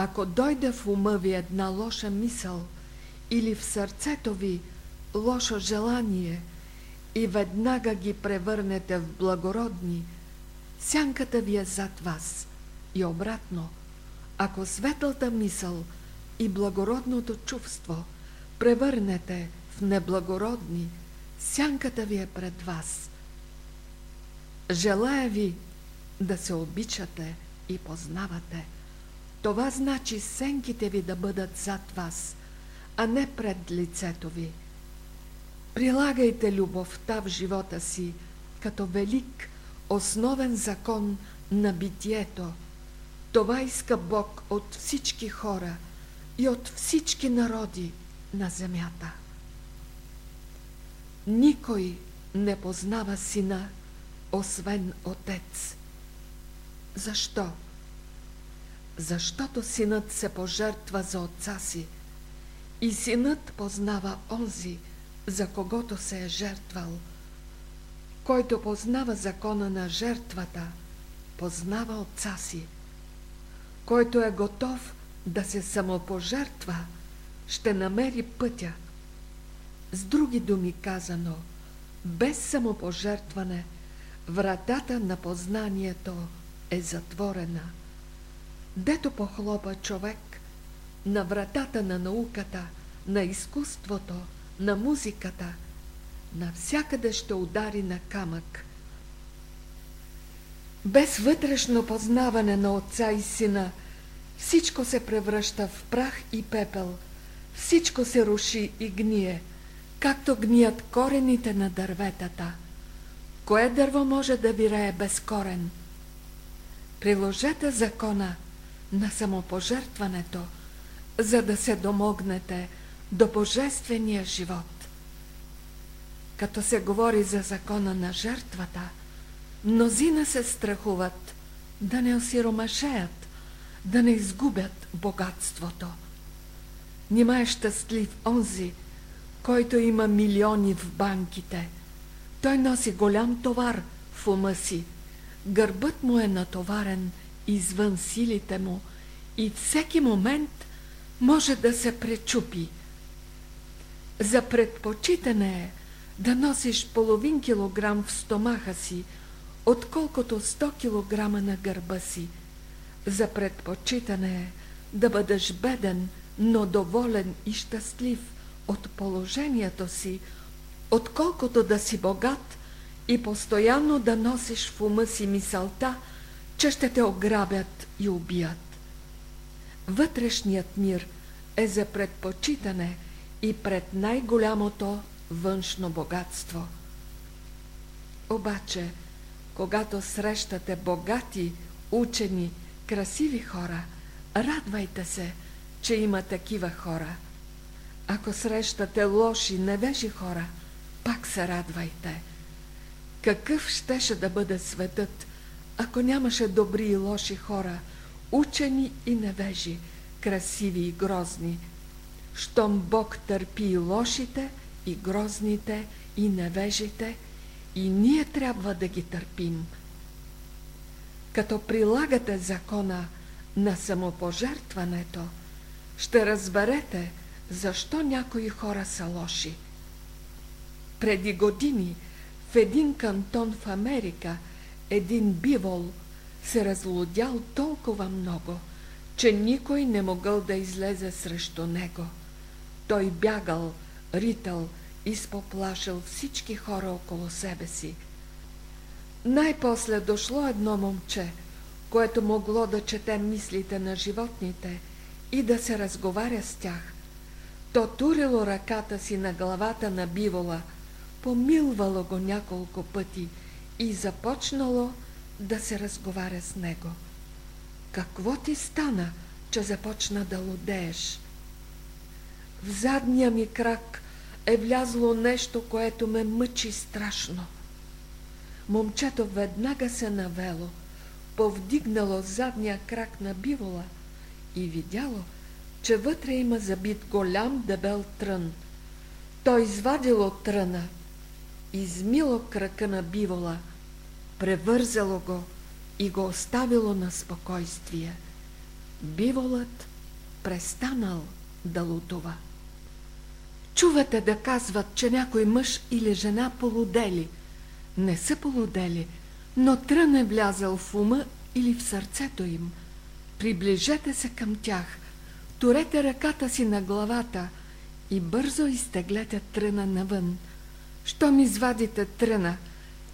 Ако дойде в ума ви една лоша мисъл или в сърцето ви лошо желание и веднага ги превърнете в благородни, сянката ви е зад вас и обратно. Ако светълта мисъл и благородното чувство превърнете в неблагородни, сянката ви е пред вас. Желая ви да се обичате и познавате. Това значи сенките ви да бъдат зад вас, а не пред лицето ви. Прилагайте любовта в живота си като велик, основен закон на битието. Това иска Бог от всички хора и от всички народи на земята. Никой не познава сина, освен отец. Защо? Защото синът се пожертва за отца си и синът познава онзи, за когото се е жертвал. Който познава закона на жертвата, познава отца си. Който е готов да се самопожертва, ще намери пътя. С други думи казано, без самопожертване, вратата на познанието е затворена. Дето похлопа човек на вратата на науката, на изкуството, на музиката, навсякъде ще удари на камък. Без вътрешно познаване на отца и сина, всичко се превръща в прах и пепел, всичко се руши и гние, както гният корените на дърветата. Кое дърво може да вирее без корен? Приложете закона на самопожертването, за да се домогнете до божествения живот. Като се говори за закона на жертвата, мнозина се страхуват да не осиромашеят, да не изгубят богатството. Нима е щастлив онзи, който има милиони в банките. Той носи голям товар в ума си. Гърбът му е натоварен извън силите му и всеки момент може да се пречупи. За предпочитане е да носиш половин килограм в стомаха си, отколкото 100 килограма на гърба си. За предпочитане е да бъдеш беден, но доволен и щастлив от положението си, отколкото да си богат и постоянно да носиш в ума си мисълта, че ще те ограбят и убият. Вътрешният мир е за предпочитане и пред най-голямото външно богатство. Обаче, когато срещате богати, учени, красиви хора, радвайте се, че има такива хора. Ако срещате лоши, невежи хора, пак се радвайте. Какъв щеше да бъде светът, ако нямаше добри и лоши хора, учени и невежи, красиви и грозни. Щом Бог търпи и лошите, и грозните, и невежите, и ние трябва да ги търпим. Като прилагате закона на самопожертването, ще разберете, защо някои хора са лоши. Преди години в един кантон в Америка един бивол се разлудял толкова много, че никой не могъл да излезе срещу него. Той бягал, ритал, изпоплашил всички хора около себе си. Най-после дошло едно момче, което могло да чете мислите на животните и да се разговаря с тях. То турило ръката си на главата на бивола, помилвало го няколко пъти и започнало да се разговаря с него. Какво ти стана, че започна да лудееш? В задния ми крак е влязло нещо, което ме мъчи страшно. Момчето веднага се навело, повдигнало задния крак на бивола и видяло, че вътре има забит голям дебел трън. Той извадило тръна, измило крака на бивола, превързало го и го оставило на спокойствие. Биволът престанал да лутува. Чувате да казват, че някой мъж или жена полудели. Не са полудели, но трън е влязъл в ума или в сърцето им. Приближете се към тях, турете ръката си на главата и бързо изтеглете тръна навън. Щом извадите тръна,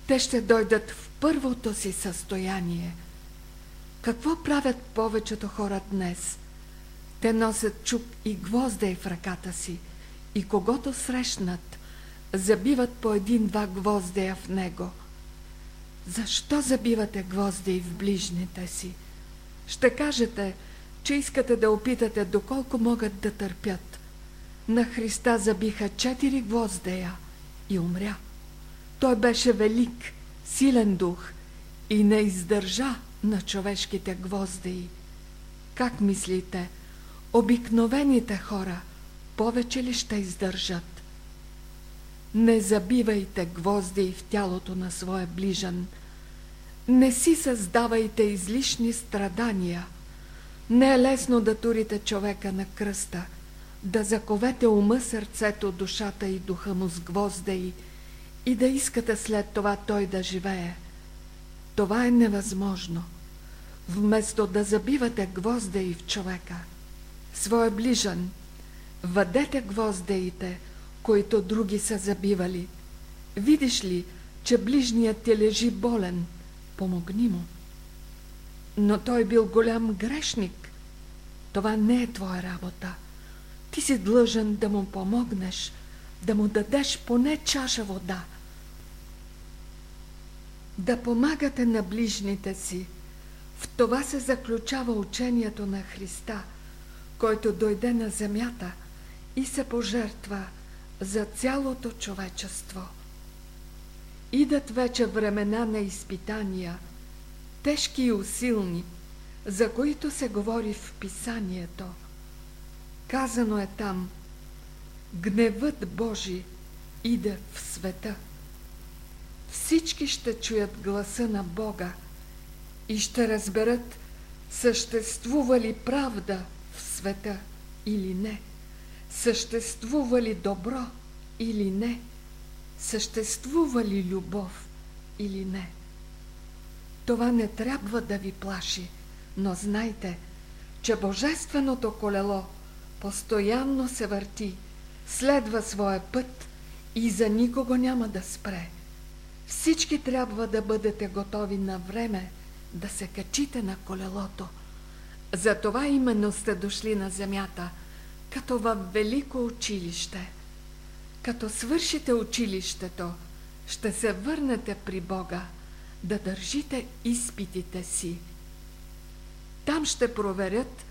те ще дойдат в първото си състояние. Какво правят повечето хора днес? Те носят чук и гвоздей в ръката си – и когато срещнат, забиват по един-два гвоздея в него. Защо забивате гвоздеи в ближните си? Ще кажете, че искате да опитате доколко могат да търпят. На Христа забиха четири гвоздея и умря. Той беше велик, силен дух и не издържа на човешките гвоздеи. Как мислите, обикновените хора – повече ли ще издържат? Не забивайте гвозди в тялото на своя ближен. Не си създавайте излишни страдания. Не е лесно да турите човека на кръста, да заковете ума, сърцето, душата и духа му с гвоздеи и да искате след това той да живее. Това е невъзможно. Вместо да забивате гвоздеи в човека, своя ближен – Въдете гвоздеите, които други са забивали. Видиш ли, че ближният ти лежи болен, помогни му. Но той бил голям грешник. Това не е твоя работа. Ти си длъжен да му помогнеш, да му дадеш поне чаша вода. Да помагате на ближните си. В това се заключава учението на Христа, който дойде на земята – и се пожертва за цялото човечество. Идат вече времена на изпитания, тежки и усилни, за които се говори в писанието. Казано е там, гневът Божи иде в света. Всички ще чуят гласа на Бога и ще разберат съществува ли правда в света или не съществува ли добро или не, съществува ли любов или не. Това не трябва да ви плаши, но знайте, че Божественото колело постоянно се върти, следва своя път и за никого няма да спре. Всички трябва да бъдете готови на време да се качите на колелото. Затова именно сте дошли на земята – като във велико училище. Като свършите училището, ще се върнете при Бога да държите изпитите си. Там ще проверят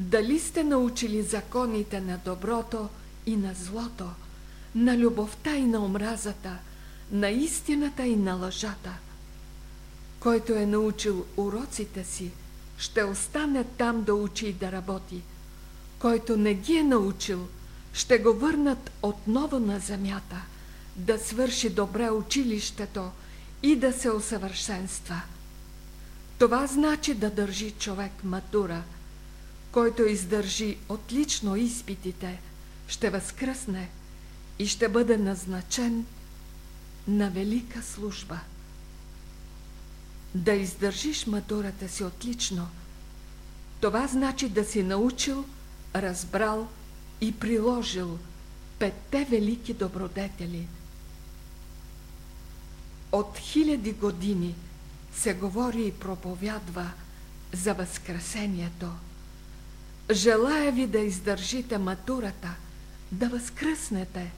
дали сте научили законите на доброто и на злото, на любовта и на омразата, на истината и на лъжата. Който е научил уроците си, ще остане там да учи и да работи – който не ги е научил, ще го върнат отново на земята, да свърши добре училището и да се усъвършенства. Това значи да държи човек матура, който издържи отлично изпитите, ще възкръсне и ще бъде назначен на велика служба. Да издържиш матурата си отлично, това значи да си научил, разбрал и приложил петте велики добродетели. От хиляди години се говори и проповядва за Възкресението. Желая ви да издържите матурата, да възкръснете,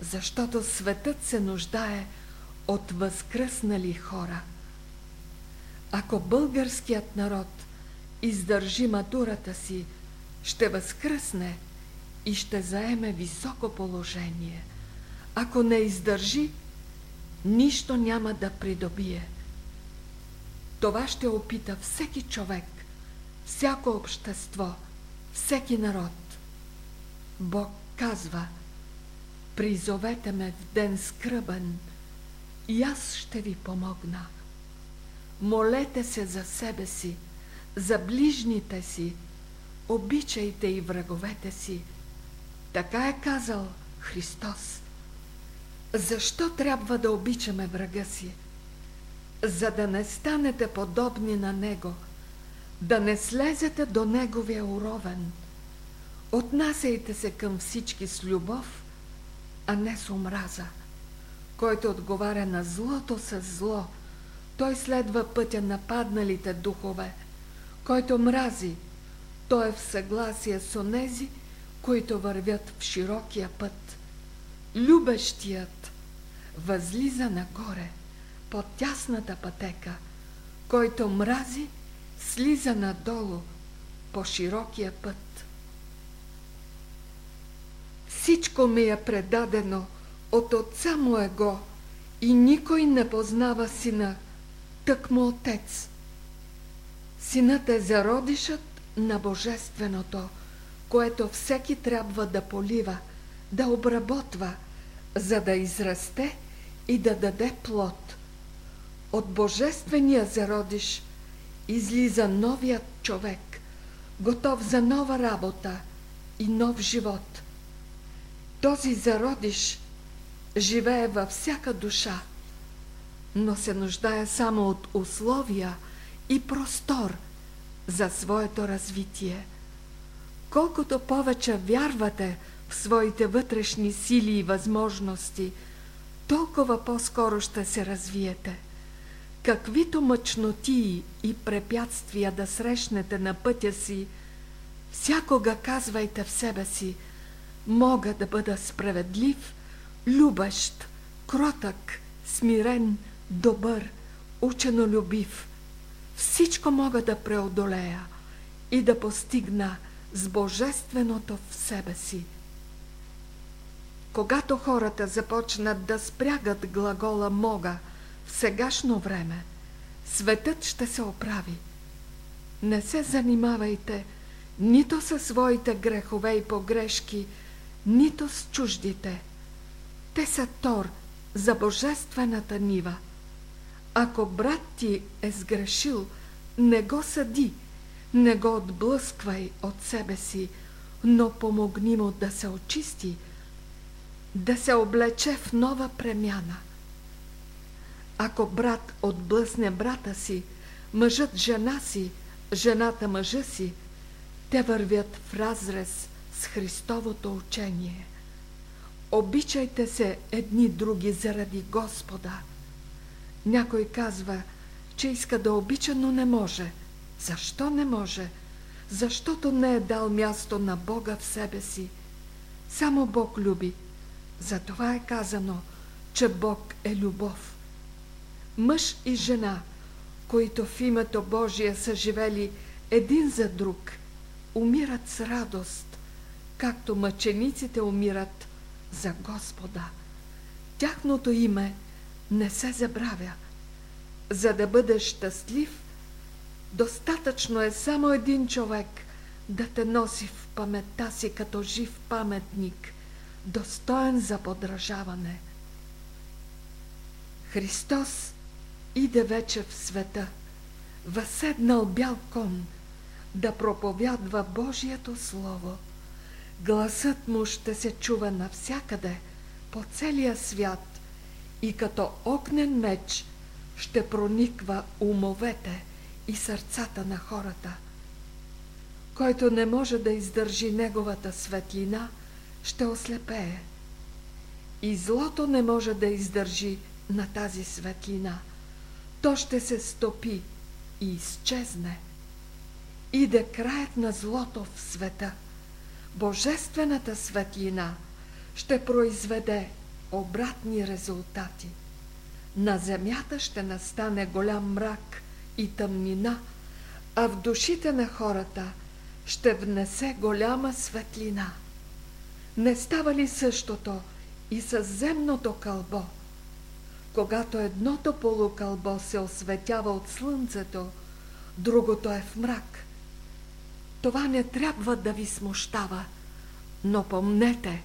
защото светът се нуждае от възкръснали хора. Ако българският народ издържи матурата си, ще възкръсне и ще заеме високо положение. Ако не издържи, нищо няма да придобие. Това ще опита всеки човек, всяко общество, всеки народ. Бог казва, призовете ме в ден скръбен и аз ще ви помогна. Молете се за себе си, за ближните си, обичайте и враговете си. Така е казал Христос. Защо трябва да обичаме врага си? За да не станете подобни на Него, да не слезете до Неговия уровен. Отнасяйте се към всички с любов, а не с омраза. Който отговаря на злото с зло, той следва пътя на падналите духове. Който мрази, той е в съгласие с онези, които вървят в широкия път. Любещият възлиза нагоре по тясната пътека, който мрази, слиза надолу по широкия път. Всичко ми е предадено от отца моего и никой не познава сина, тък му отец. Синът е зародишът на Божественото, което всеки трябва да полива, да обработва, за да израсте и да даде плод. От Божествения зародиш излиза новият човек, готов за нова работа и нов живот. Този зародиш живее във всяка душа, но се нуждае само от условия и простор за своето развитие. Колкото повече вярвате в своите вътрешни сили и възможности, толкова по-скоро ще се развиете. Каквито мъчноти и препятствия да срещнете на пътя си, всякога казвайте в себе си «Мога да бъда справедлив, любещ, кротък, смирен, добър, ученолюбив. Всичко мога да преодолея и да постигна с Божественото в себе си. Когато хората започнат да спрягат глагола «мога» в сегашно време, светът ще се оправи. Не се занимавайте нито със своите грехове и погрешки, нито с чуждите. Те са тор за божествената нива. Ако брат ти е сгрешил, не го съди, не го отблъсквай от себе си, но помогни му да се очисти, да се облече в нова премяна. Ако брат отблъсне брата си, мъжът жена си, жената мъжа си, те вървят в разрез с Христовото учение. Обичайте се едни други заради Господа. Някой казва, че иска да обича, но не може. Защо не може? Защото не е дал място на Бога в себе си. Само Бог люби. Затова е казано, че Бог е любов. Мъж и жена, които в името Божие са живели един за друг, умират с радост, както мъчениците умират за Господа. Тяхното име не се забравя. За да бъдеш щастлив, достатъчно е само един човек да те носи в паметта си като жив паметник, достоен за подражаване. Христос иде вече в света, възседнал бял кон, да проповядва Божието Слово. Гласът му ще се чува навсякъде, по целия свят и като огнен меч ще прониква умовете и сърцата на хората. Който не може да издържи неговата светлина, ще ослепее. И злото не може да издържи на тази светлина. То ще се стопи и изчезне. Иде краят на злото в света. Божествената светлина ще произведе обратни резултати. На земята ще настане голям мрак и тъмнина, а в душите на хората ще внесе голяма светлина. Не става ли същото и с земното кълбо? Когато едното полукълбо се осветява от слънцето, другото е в мрак. Това не трябва да ви смущава, но помнете,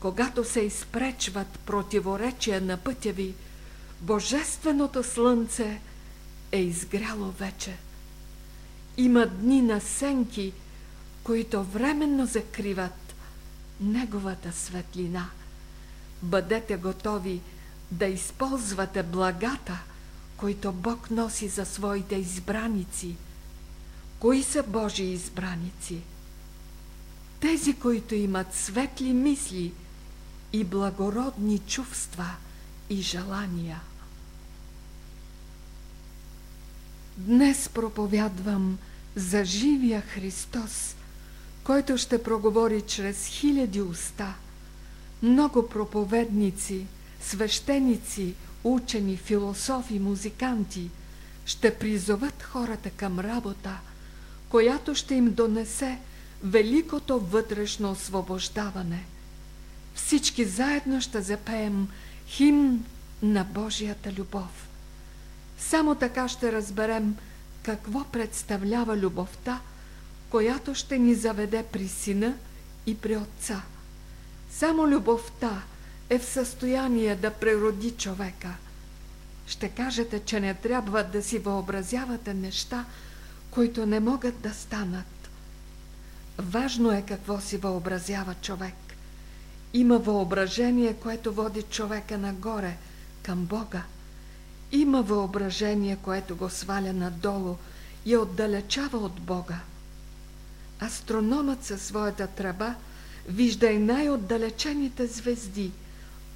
когато се изпречват противоречия на пътя ви, Божественото слънце е изгряло вече. Има дни на сенки, които временно закриват Неговата светлина. Бъдете готови да използвате благата, които Бог носи за своите избраници. Кои са Божии избраници? Тези, които имат светли мисли и благородни чувства и желания. Днес проповядвам за живия Христос, който ще проговори чрез хиляди уста. Много проповедници, свещеници, учени, философи, музиканти ще призоват хората към работа, която ще им донесе великото вътрешно освобождаване. Всички заедно ще запеем химн на Божията любов. Само така ще разберем какво представлява любовта, която ще ни заведе при Сина и при Отца. Само любовта е в състояние да прероди човека. Ще кажете, че не трябва да си въобразявате неща, които не могат да станат. Важно е какво си въобразява човек. Има въображение, което води човека нагоре, към Бога. Има въображение, което го сваля надолу и отдалечава от Бога. Астрономът със своята тръба вижда и най-отдалечените звезди,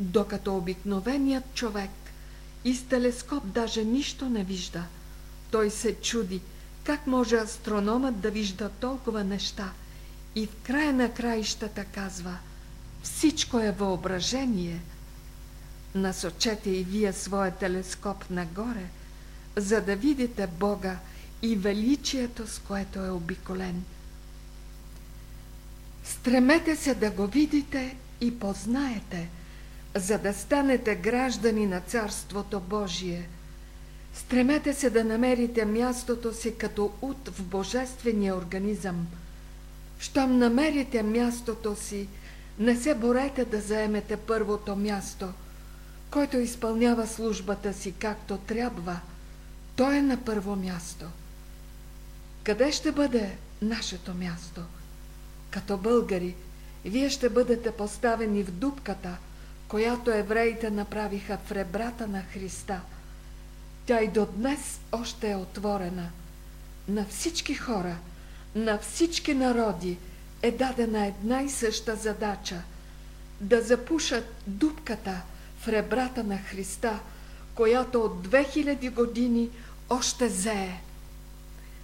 докато обикновеният човек и с телескоп даже нищо не вижда. Той се чуди, как може астрономът да вижда толкова неща и в края на краищата казва всичко е въображение. Насочете и вие своя телескоп нагоре, за да видите Бога и величието, с което е обиколен. Стремете се да го видите и познаете, за да станете граждани на Царството Божие. Стремете се да намерите мястото си като ут в Божествения организъм. Щом намерите мястото си, не се борете да заемете първото място. Който изпълнява службата си както трябва, той е на първо място. Къде ще бъде нашето място? Като българи, вие ще бъдете поставени в дупката, която евреите направиха в ребрата на Христа. Тя и до днес още е отворена. На всички хора, на всички народи е дадена една и съща задача – да запушат дупката в ребрата на Христа, която от 2000 години още зее.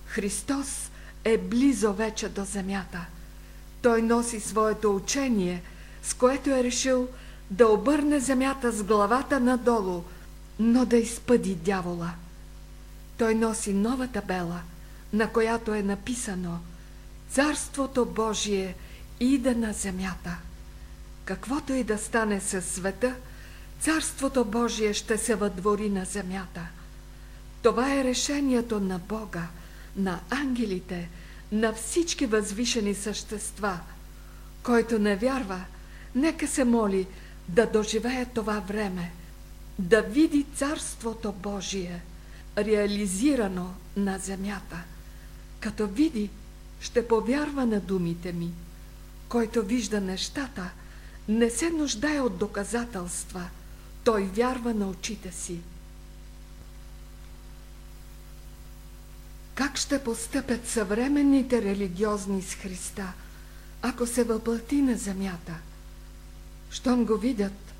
Христос е близо вече до земята. Той носи своето учение, с което е решил да обърне земята с главата надолу, но да изпъди дявола. Той носи нова табела, на която е написано Царството Божие иде на земята. Каквото и да стане със света, Царството Божие ще се въдвори на земята. Това е решението на Бога, на ангелите, на всички възвишени същества. Който не вярва, нека се моли да доживее това време, да види Царството Божие, реализирано на земята. Като види, ще повярва на думите ми. Който вижда нещата, не се нуждае от доказателства, той вярва на очите си. Как ще постъпят съвременните религиозни с Христа, ако се въплати на земята? Щом го видят,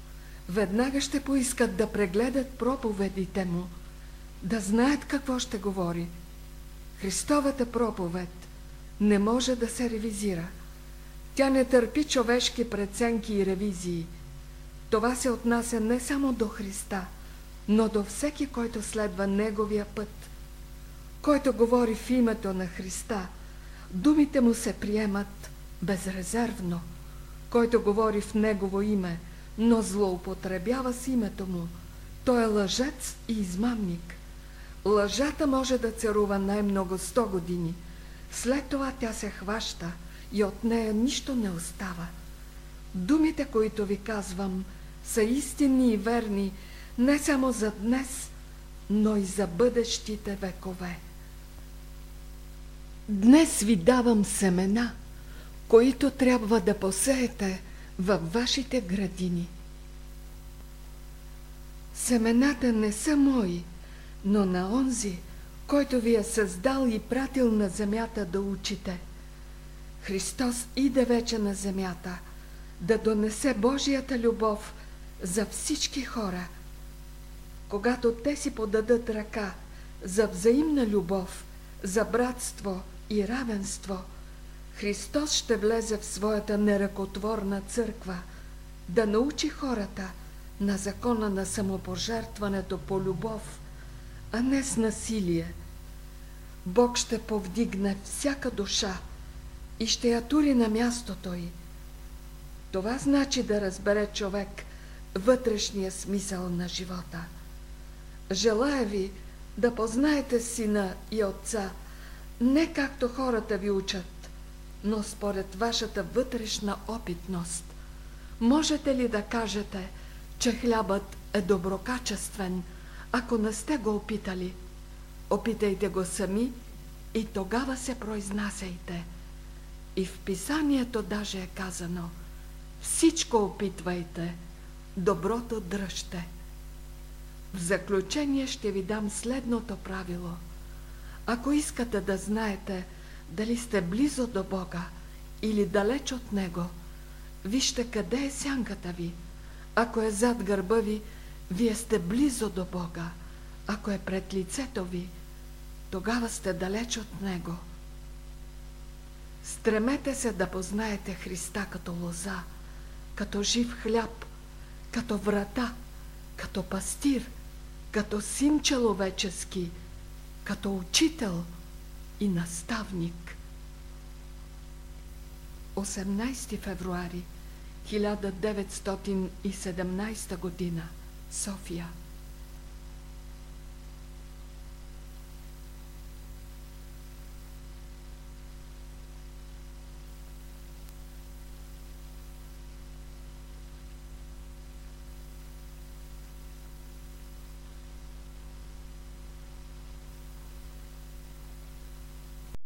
веднага ще поискат да прегледат проповедите му, да знаят какво ще говори. Христовата проповед не може да се ревизира. Тя не търпи човешки преценки и ревизии. Това се отнася не само до Христа, но до всеки, който следва Неговия път – който говори в името на Христа, думите му се приемат безрезервно. Който говори в Негово име, но злоупотребява с името му, той е лъжец и измамник. Лъжата може да царува най-много 100 години. След това тя се хваща и от нея нищо не остава. Думите, които ви казвам, са истинни и верни не само за днес, но и за бъдещите векове. Днес ви давам семена, които трябва да посеете във вашите градини. Семената не са мои, но на онзи, който ви е създал и пратил на земята да учите. Христос иде вече на земята, да донесе Божията любов за всички хора. Когато те си подадат ръка за взаимна любов, за братство – и равенство, Христос ще влезе в своята неръкотворна църква да научи хората на закона на самопожертването по любов, а не с насилие. Бог ще повдигне всяка душа и ще я тури на мястото й. Това значи да разбере човек вътрешния смисъл на живота. Желая ви да познаете Сина и Отца – не както хората ви учат, но според вашата вътрешна опитност. Можете ли да кажете, че хлябът е доброкачествен, ако не сте го опитали? Опитайте го сами и тогава се произнасяйте. И в писанието даже е казано Всичко опитвайте, доброто дръжте. В заключение ще ви дам следното правило – ако искате да знаете дали сте близо до Бога или далеч от Него, вижте къде е сянката ви. Ако е зад гърба ви, вие сте близо до Бога. Ако е пред лицето ви, тогава сте далеч от Него. Стремете се да познаете Христа като лоза, като жив хляб, като врата, като пастир, като син човечески – като учител и наставник. 18 февруари 1917 година София